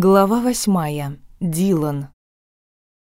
Глава восьмая. Дилан.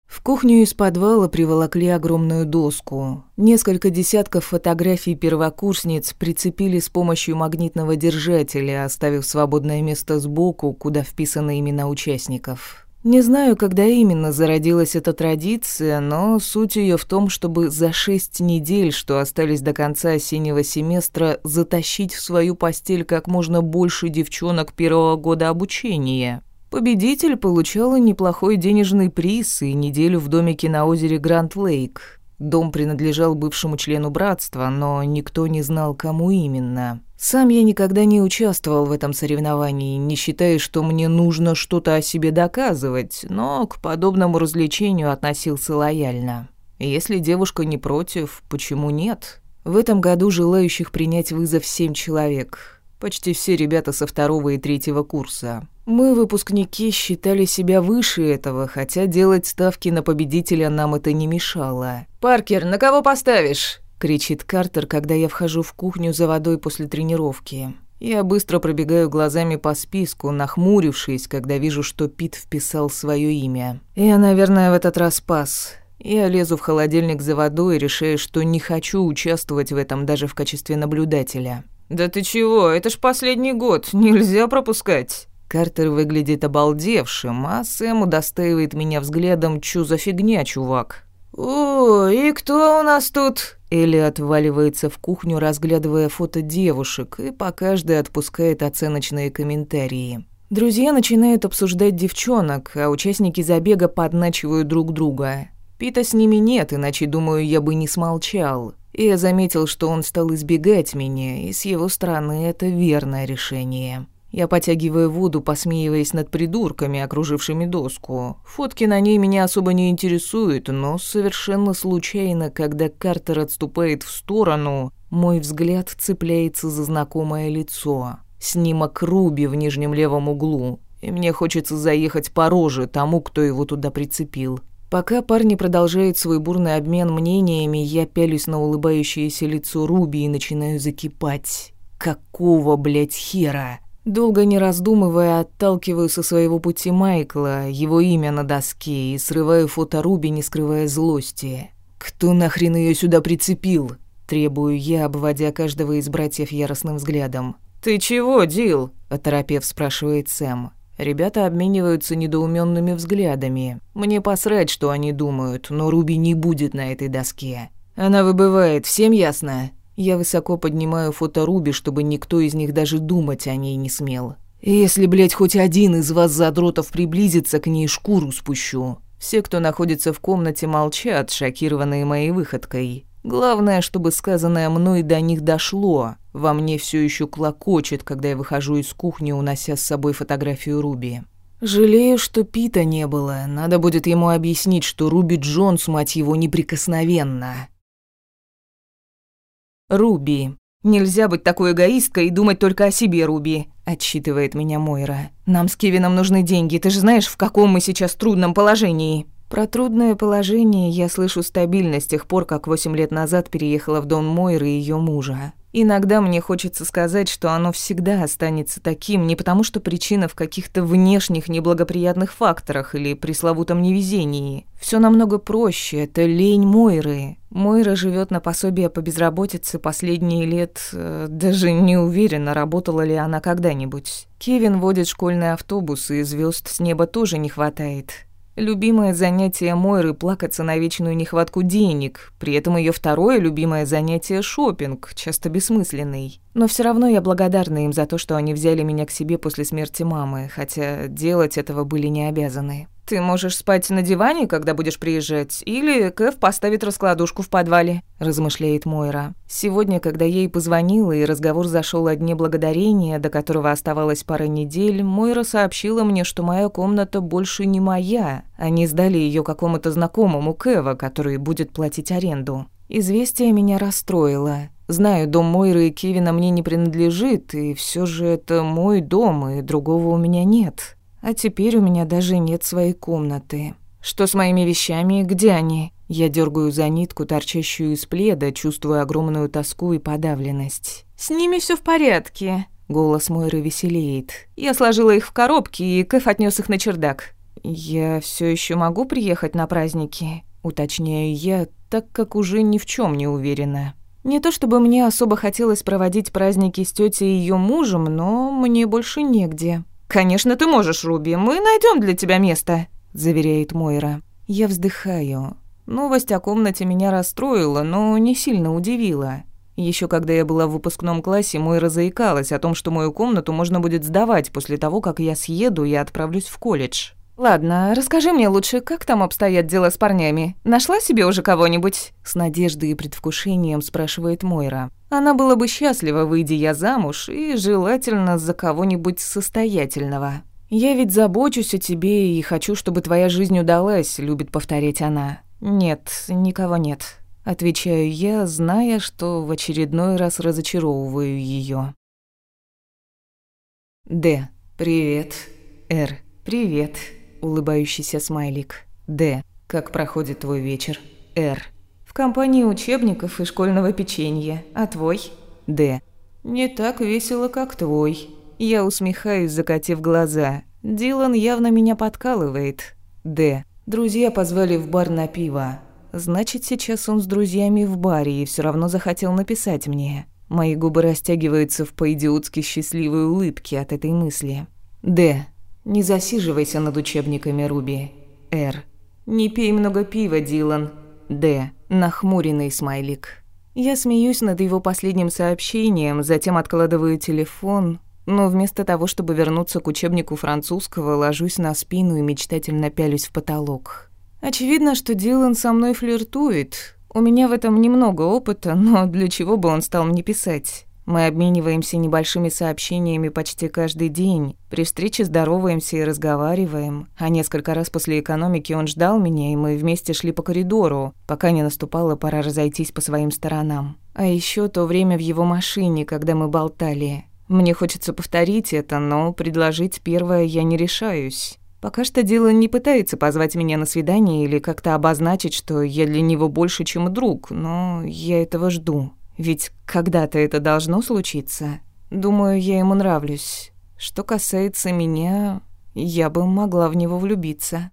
В кухню из подвала приволокли огромную доску. Несколько десятков фотографий первокурсниц прицепили с помощью магнитного держателя, оставив свободное место сбоку, куда вписаны имена участников. Не знаю, когда именно зародилась эта традиция, но суть ее в том, чтобы за шесть недель, что остались до конца осеннего семестра, затащить в свою постель как можно больше девчонок первого года обучения. Победитель получала неплохой денежный приз и неделю в домике на озере Гранд-Лейк. Дом принадлежал бывшему члену братства, но никто не знал, кому именно. Сам я никогда не участвовал в этом соревновании, не считая, что мне нужно что-то о себе доказывать, но к подобному развлечению относился лояльно. Если девушка не против, почему нет? В этом году желающих принять вызов семь человек. Почти все ребята со второго и третьего курса. Мы, выпускники, считали себя выше этого, хотя делать ставки на победителя нам это не мешало. «Паркер, на кого поставишь?» — кричит Картер, когда я вхожу в кухню за водой после тренировки. Я быстро пробегаю глазами по списку, нахмурившись, когда вижу, что Пит вписал свое имя. Я, наверное, в этот раз пас. Я лезу в холодильник за водой и решаю, что не хочу участвовать в этом даже в качестве наблюдателя. «Да ты чего? Это ж последний год, нельзя пропускать!» Картер выглядит обалдевшим, а Сэм удостаивает меня взглядом, чё за фигня, чувак. «О, и кто у нас тут?» Элли отваливается в кухню, разглядывая фото девушек, и по каждой отпускает оценочные комментарии. Друзья начинают обсуждать девчонок, а участники забега подначивают друг друга. Пита с ними нет, иначе, думаю, я бы не смолчал. Я заметил, что он стал избегать меня, и с его стороны это верное решение. Я потягиваю воду, посмеиваясь над придурками, окружившими доску. Фотки на ней меня особо не интересуют, но совершенно случайно, когда Картер отступает в сторону, мой взгляд цепляется за знакомое лицо. Снимок Руби в нижнем левом углу, и мне хочется заехать по роже тому, кто его туда прицепил. Пока парни продолжают свой бурный обмен мнениями, я пялюсь на улыбающееся лицо Руби и начинаю закипать. Какого, блядь, хера? Долго не раздумывая, отталкиваю со своего пути Майкла, его имя на доске, и срываю фото Руби, не скрывая злости. «Кто нахрен ее сюда прицепил?» Требую я, обводя каждого из братьев яростным взглядом. «Ты чего, Дил?» – оторопев спрашивает Сэм. Ребята обмениваются недоуменными взглядами. Мне посрать, что они думают, но Руби не будет на этой доске. Она выбывает, всем ясно? Я высоко поднимаю фото Руби, чтобы никто из них даже думать о ней не смел. Если, блядь, хоть один из вас задротов приблизится к ней, шкуру спущу. Все, кто находится в комнате, молчат, шокированные моей выходкой. Главное, чтобы сказанное мной до них дошло. Во мне все еще клокочет, когда я выхожу из кухни, унося с собой фотографию Руби. Жалею, что Пита не было. Надо будет ему объяснить, что Руби Джонс, мать его, неприкосновенна. «Руби. Нельзя быть такой эгоисткой и думать только о себе, Руби», — отчитывает меня Мойра. «Нам с Кевином нужны деньги, ты же знаешь, в каком мы сейчас трудном положении». Про трудное положение я слышу стабильно с тех пор, как восемь лет назад переехала в дом Мойры и ее мужа. Иногда мне хочется сказать, что оно всегда останется таким, не потому что причина в каких-то внешних неблагоприятных факторах или пресловутом невезении. Все намного проще, это лень Мойры. Мойра живет на пособие по безработице последние лет, э, даже не уверена, работала ли она когда-нибудь. Кевин водит школьный автобус, и звезд с неба тоже не хватает. Любимое занятие Мойры – плакаться на вечную нехватку денег. При этом ее второе любимое занятие – шопинг, часто бессмысленный. Но все равно я благодарна им за то, что они взяли меня к себе после смерти мамы, хотя делать этого были не обязаны. Ты можешь спать на диване, когда будешь приезжать, или Кэв поставит раскладушку в подвале», – размышляет Мойра. Сегодня, когда ей позвонила и разговор зашел о дне благодарения, до которого оставалось пара недель, Мойра сообщила мне, что моя комната больше не моя. Они сдали ее какому-то знакомому Кэва, который будет платить аренду. Известие меня расстроило. Знаю, дом Мойры и Кевина мне не принадлежит, и все же это мой дом, и другого у меня нет. А теперь у меня даже нет своей комнаты. Что с моими вещами? Где они? Я дергаю за нитку, торчащую из пледа, чувствуя огромную тоску и подавленность. С ними все в порядке. Голос Мойры веселеет. Я сложила их в коробки, и Кэф отнес их на чердак. Я все еще могу приехать на праздники, уточняю я, так как уже ни в чем не уверена. Не то чтобы мне особо хотелось проводить праздники с тетей и ее мужем, но мне больше негде. Конечно, ты можешь, Руби. Мы найдем для тебя место, заверяет Мойра. Я вздыхаю. Новость о комнате меня расстроила, но не сильно удивила. Еще когда я была в выпускном классе, Мойра заикалась о том, что мою комнату можно будет сдавать после того, как я съеду и отправлюсь в колледж. «Ладно, расскажи мне лучше, как там обстоят дела с парнями? Нашла себе уже кого-нибудь?» С надеждой и предвкушением спрашивает Мойра. Она была бы счастлива, выйдя я замуж, и желательно за кого-нибудь состоятельного. «Я ведь забочусь о тебе и хочу, чтобы твоя жизнь удалась», — любит повторять она. «Нет, никого нет», — отвечаю я, зная, что в очередной раз разочаровываю ее. Д. Привет. Р. Привет улыбающийся смайлик. Д. Как проходит твой вечер? Р. Компании учебников и школьного печенья. А твой? Д. Не так весело, как твой. Я усмехаюсь, закатив глаза. Дилан явно меня подкалывает. Д. Друзья позвали в бар на пиво. Значит, сейчас он с друзьями в баре и все равно захотел написать мне. Мои губы растягиваются в по-идиотски счастливой улыбке от этой мысли. Д. Не засиживайся над учебниками, Руби. Р. Не пей много пива, Дилан. Д. Нахмуренный смайлик. Я смеюсь над его последним сообщением, затем откладываю телефон, но вместо того, чтобы вернуться к учебнику французского, ложусь на спину и мечтательно пялюсь в потолок. Очевидно, что Дилан со мной флиртует. У меня в этом немного опыта, но для чего бы он стал мне писать? Мы обмениваемся небольшими сообщениями почти каждый день. При встрече здороваемся и разговариваем. А несколько раз после экономики он ждал меня, и мы вместе шли по коридору, пока не наступала пора разойтись по своим сторонам. А еще то время в его машине, когда мы болтали. Мне хочется повторить это, но предложить первое я не решаюсь. Пока что Дилан не пытается позвать меня на свидание или как-то обозначить, что я для него больше, чем друг, но я этого жду. Ведь когда-то это должно случиться. Думаю, я ему нравлюсь. Что касается меня, я бы могла в него влюбиться.